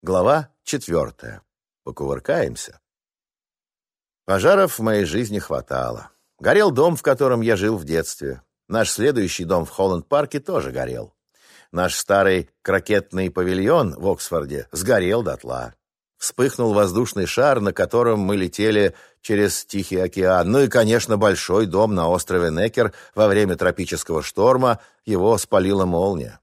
Глава четвертая. Покувыркаемся. Пожаров в моей жизни хватало. Горел дом, в котором я жил в детстве. Наш следующий дом в Холланд-парке тоже горел. Наш старый крокетный павильон в Оксфорде сгорел дотла. Вспыхнул воздушный шар, на котором мы летели через Тихий океан. Ну и, конечно, большой дом на острове Некер во время тропического шторма. Его спалила молния.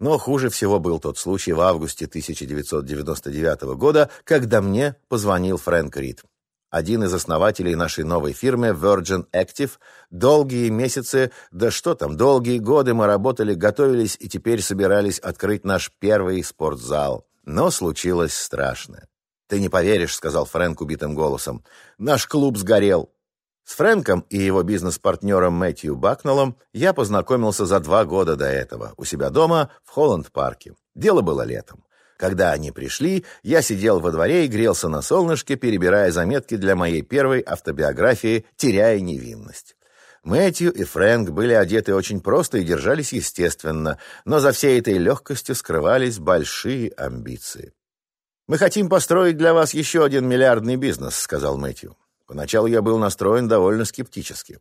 Но хуже всего был тот случай в августе 1999 года, когда мне позвонил Фрэнк Рид. Один из основателей нашей новой фирмы Virgin Active. Долгие месяцы, да что там, долгие годы мы работали, готовились и теперь собирались открыть наш первый спортзал. Но случилось страшное. «Ты не поверишь», — сказал Фрэнк убитым голосом. «Наш клуб сгорел. С Фрэнком и его бизнес-партнером Мэтью Бакнеллом я познакомился за два года до этого у себя дома в Холланд-парке. Дело было летом. Когда они пришли, я сидел во дворе и грелся на солнышке, перебирая заметки для моей первой автобиографии «Теряя невинность». Мэтью и Фрэнк были одеты очень просто и держались естественно, но за всей этой легкостью скрывались большие амбиции. «Мы хотим построить для вас еще один миллиардный бизнес», — сказал Мэтью. Поначалу я был настроен довольно скептически.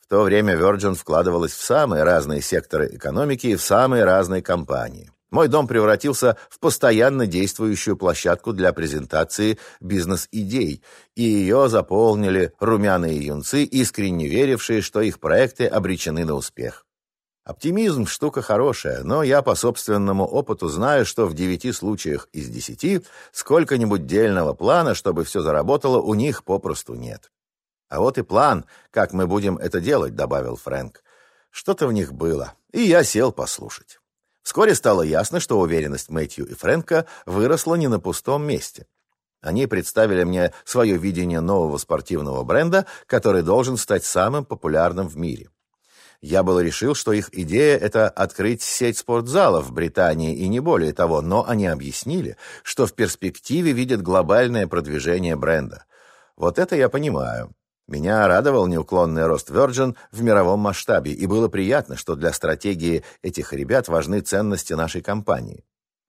В то время Virgin вкладывалась в самые разные секторы экономики и в самые разные компании. Мой дом превратился в постоянно действующую площадку для презентации бизнес-идей, и ее заполнили румяные юнцы, искренне верившие, что их проекты обречены на успех. Оптимизм – штука хорошая, но я по собственному опыту знаю, что в девяти случаях из десяти сколько-нибудь дельного плана, чтобы все заработало, у них попросту нет. А вот и план, как мы будем это делать, добавил Фрэнк. Что-то в них было, и я сел послушать. Вскоре стало ясно, что уверенность Мэтью и Фрэнка выросла не на пустом месте. Они представили мне свое видение нового спортивного бренда, который должен стать самым популярным в мире. Я было решил, что их идея — это открыть сеть спортзалов в Британии и не более того, но они объяснили, что в перспективе видят глобальное продвижение бренда. Вот это я понимаю. Меня радовал неуклонный рост Virgin в мировом масштабе, и было приятно, что для стратегии этих ребят важны ценности нашей компании.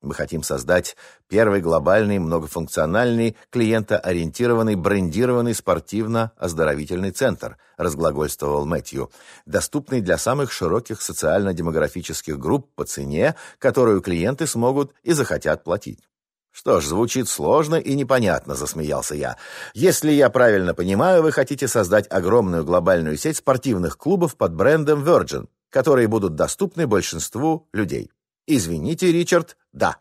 Мы хотим создать первый глобальный, многофункциональный, клиентоориентированный, брендированный спортивно-оздоровительный центр, разглагольствовал Мэтью, доступный для самых широких социально-демографических групп по цене, которую клиенты смогут и захотят платить. «Что ж, звучит сложно и непонятно», — засмеялся я. «Если я правильно понимаю, вы хотите создать огромную глобальную сеть спортивных клубов под брендом Virgin, которые будут доступны большинству людей». «Извините, Ричард, да».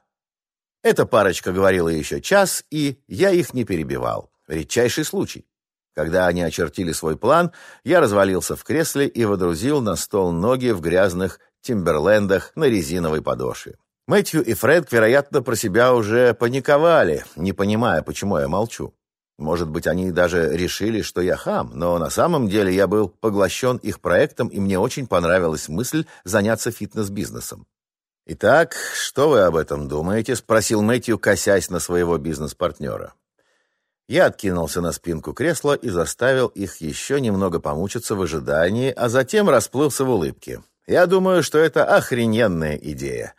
Эта парочка говорила еще час, и я их не перебивал. Редчайший случай. Когда они очертили свой план, я развалился в кресле и водрузил на стол ноги в грязных тимберлендах на резиновой подошве. Мэтью и Фред, вероятно, про себя уже паниковали, не понимая, почему я молчу. Может быть, они даже решили, что я хам, но на самом деле я был поглощен их проектом, и мне очень понравилась мысль заняться фитнес-бизнесом. «Итак, что вы об этом думаете?» — спросил Мэтью, косясь на своего бизнес-партнера. Я откинулся на спинку кресла и заставил их еще немного помучиться в ожидании, а затем расплылся в улыбке. «Я думаю, что это охрененная идея,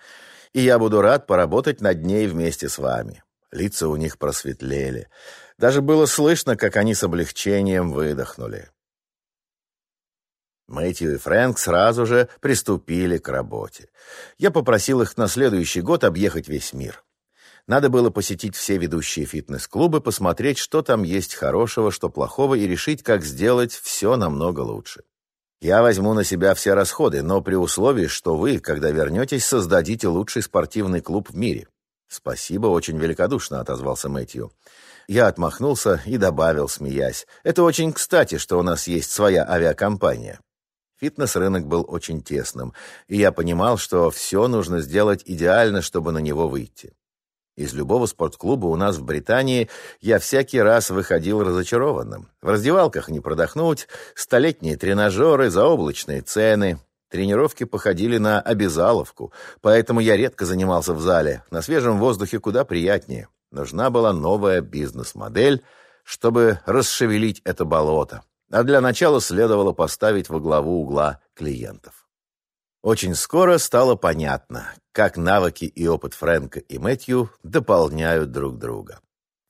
и я буду рад поработать над ней вместе с вами». Лица у них просветлели. Даже было слышно, как они с облегчением выдохнули. Мэтью и Фрэнк сразу же приступили к работе. Я попросил их на следующий год объехать весь мир. Надо было посетить все ведущие фитнес-клубы, посмотреть, что там есть хорошего, что плохого, и решить, как сделать все намного лучше. Я возьму на себя все расходы, но при условии, что вы, когда вернетесь, создадите лучший спортивный клуб в мире. Спасибо, очень великодушно отозвался Мэтью. Я отмахнулся и добавил, смеясь. Это очень кстати, что у нас есть своя авиакомпания. Фитнес-рынок был очень тесным, и я понимал, что все нужно сделать идеально, чтобы на него выйти. Из любого спортклуба у нас в Британии я всякий раз выходил разочарованным. В раздевалках не продохнуть, столетние тренажеры, заоблачные цены. Тренировки походили на обязаловку, поэтому я редко занимался в зале. На свежем воздухе куда приятнее. Нужна была новая бизнес-модель, чтобы расшевелить это болото. А для начала следовало поставить во главу угла клиентов. Очень скоро стало понятно, как навыки и опыт Фрэнка и Мэтью дополняют друг друга.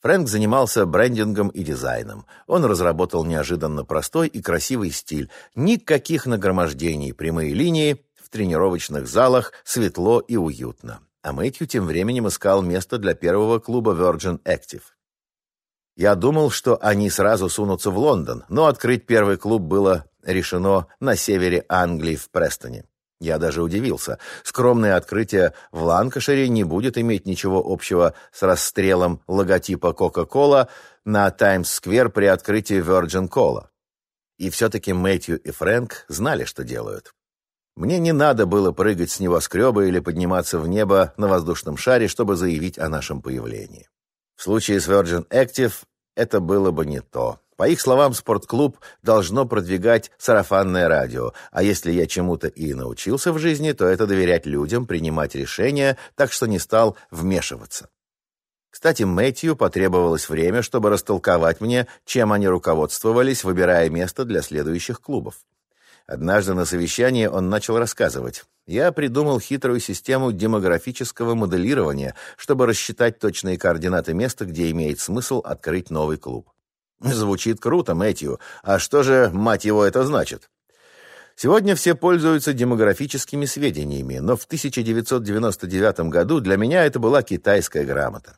Фрэнк занимался брендингом и дизайном. Он разработал неожиданно простой и красивый стиль. Никаких нагромождений, прямые линии, в тренировочных залах светло и уютно. А Мэтью тем временем искал место для первого клуба Virgin Active. Я думал, что они сразу сунутся в Лондон, но открыть первый клуб было решено на севере Англии в Престоне. Я даже удивился. Скромное открытие в Ланкашире не будет иметь ничего общего с расстрелом логотипа Coca-Cola на Таймс-сквер при открытии Virgin Cola. И все-таки Мэтью и Фрэнк знали, что делают. Мне не надо было прыгать с небоскреба или подниматься в небо на воздушном шаре, чтобы заявить о нашем появлении. В случае с Virgin Active это было бы не то. По их словам, спортклуб должно продвигать сарафанное радио, а если я чему-то и научился в жизни, то это доверять людям, принимать решения, так что не стал вмешиваться. Кстати, Мэтью потребовалось время, чтобы растолковать мне, чем они руководствовались, выбирая место для следующих клубов. Однажды на совещании он начал рассказывать. Я придумал хитрую систему демографического моделирования, чтобы рассчитать точные координаты места, где имеет смысл открыть новый клуб. Звучит круто, Мэтью. А что же, мать его, это значит? Сегодня все пользуются демографическими сведениями, но в 1999 году для меня это была китайская грамота.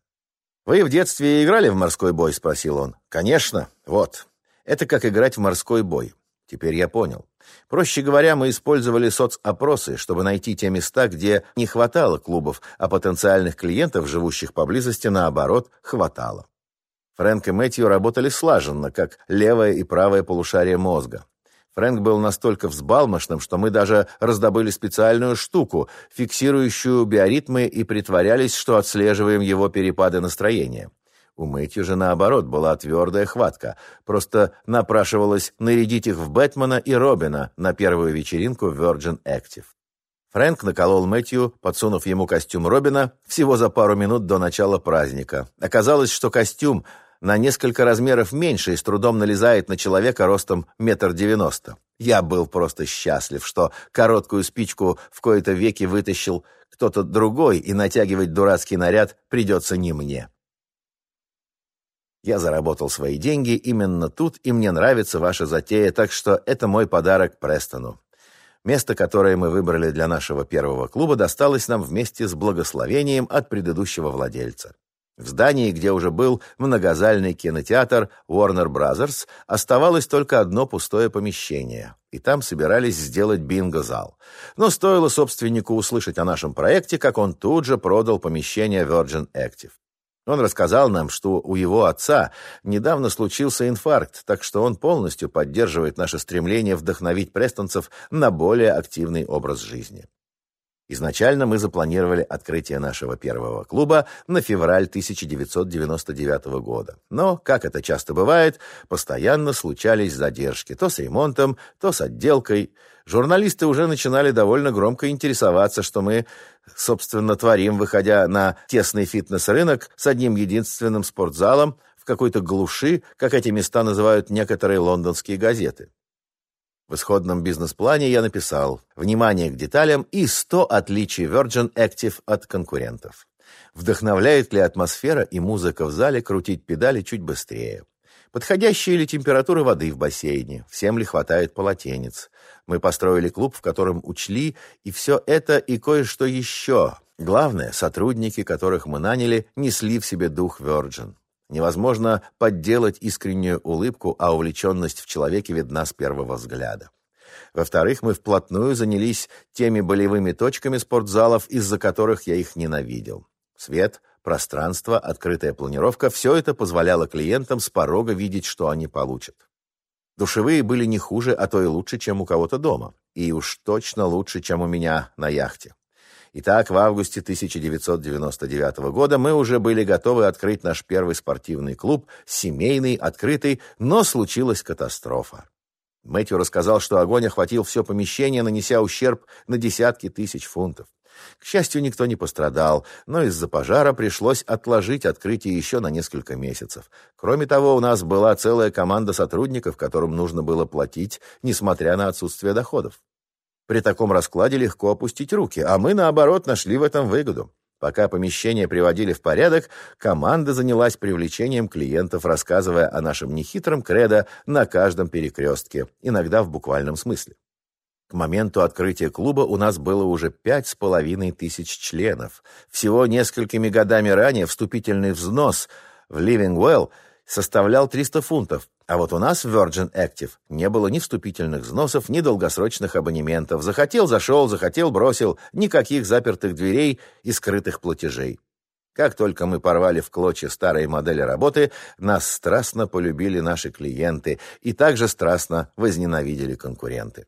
«Вы в детстве играли в морской бой?» — спросил он. «Конечно. Вот. Это как играть в морской бой. Теперь я понял. Проще говоря, мы использовали соцопросы, чтобы найти те места, где не хватало клубов, а потенциальных клиентов, живущих поблизости, наоборот, хватало. Фрэнк и Мэтью работали слаженно, как левое и правое полушарие мозга. Фрэнк был настолько взбалмошным, что мы даже раздобыли специальную штуку, фиксирующую биоритмы, и притворялись, что отслеживаем его перепады настроения. У Мэтью же, наоборот, была твердая хватка. Просто напрашивалось нарядить их в Бэтмена и Робина на первую вечеринку в Virgin Active. Фрэнк наколол Мэтью, подсунув ему костюм Робина всего за пару минут до начала праздника. Оказалось, что костюм на несколько размеров меньше и с трудом налезает на человека ростом метр девяносто. Я был просто счастлив, что короткую спичку в кои-то веки вытащил кто-то другой, и натягивать дурацкий наряд придется не мне. Я заработал свои деньги именно тут, и мне нравится ваша затея, так что это мой подарок Престону. Место, которое мы выбрали для нашего первого клуба, досталось нам вместе с благословением от предыдущего владельца. В здании, где уже был многозальный кинотеатр Warner Brothers, оставалось только одно пустое помещение, и там собирались сделать бинго-зал. Но стоило собственнику услышать о нашем проекте, как он тут же продал помещение Virgin Active. Он рассказал нам, что у его отца недавно случился инфаркт, так что он полностью поддерживает наше стремление вдохновить престонцев на более активный образ жизни. Изначально мы запланировали открытие нашего первого клуба на февраль 1999 года. Но, как это часто бывает, постоянно случались задержки. То с ремонтом, то с отделкой. Журналисты уже начинали довольно громко интересоваться, что мы, собственно, творим, выходя на тесный фитнес-рынок с одним единственным спортзалом в какой-то глуши, как эти места называют некоторые лондонские газеты. В исходном бизнес-плане я написал «Внимание к деталям» и 100 отличий Virgin Active от конкурентов. Вдохновляет ли атмосфера и музыка в зале крутить педали чуть быстрее? Подходящая ли температура воды в бассейне? Всем ли хватает полотенец? Мы построили клуб, в котором учли и все это, и кое-что еще. Главное, сотрудники, которых мы наняли, несли в себе дух Virgin. Невозможно подделать искреннюю улыбку, а увлеченность в человеке видна с первого взгляда. Во-вторых, мы вплотную занялись теми болевыми точками спортзалов, из-за которых я их ненавидел. Свет, пространство, открытая планировка – все это позволяло клиентам с порога видеть, что они получат. Душевые были не хуже, а то и лучше, чем у кого-то дома. И уж точно лучше, чем у меня на яхте. Итак, в августе 1999 года мы уже были готовы открыть наш первый спортивный клуб, семейный, открытый, но случилась катастрофа. Мэтью рассказал, что огонь охватил все помещение, нанеся ущерб на десятки тысяч фунтов. К счастью, никто не пострадал, но из-за пожара пришлось отложить открытие еще на несколько месяцев. Кроме того, у нас была целая команда сотрудников, которым нужно было платить, несмотря на отсутствие доходов. При таком раскладе легко опустить руки, а мы, наоборот, нашли в этом выгоду. Пока помещение приводили в порядок, команда занялась привлечением клиентов, рассказывая о нашем нехитром кредо на каждом перекрестке, иногда в буквальном смысле. К моменту открытия клуба у нас было уже пять с половиной тысяч членов. Всего несколькими годами ранее вступительный взнос в Living Well составлял 300 фунтов, а вот у нас в Virgin Active не было ни вступительных взносов, ни долгосрочных абонементов. Захотел – зашел, захотел – бросил. Никаких запертых дверей и скрытых платежей. Как только мы порвали в клочья старые модели работы, нас страстно полюбили наши клиенты и также страстно возненавидели конкуренты.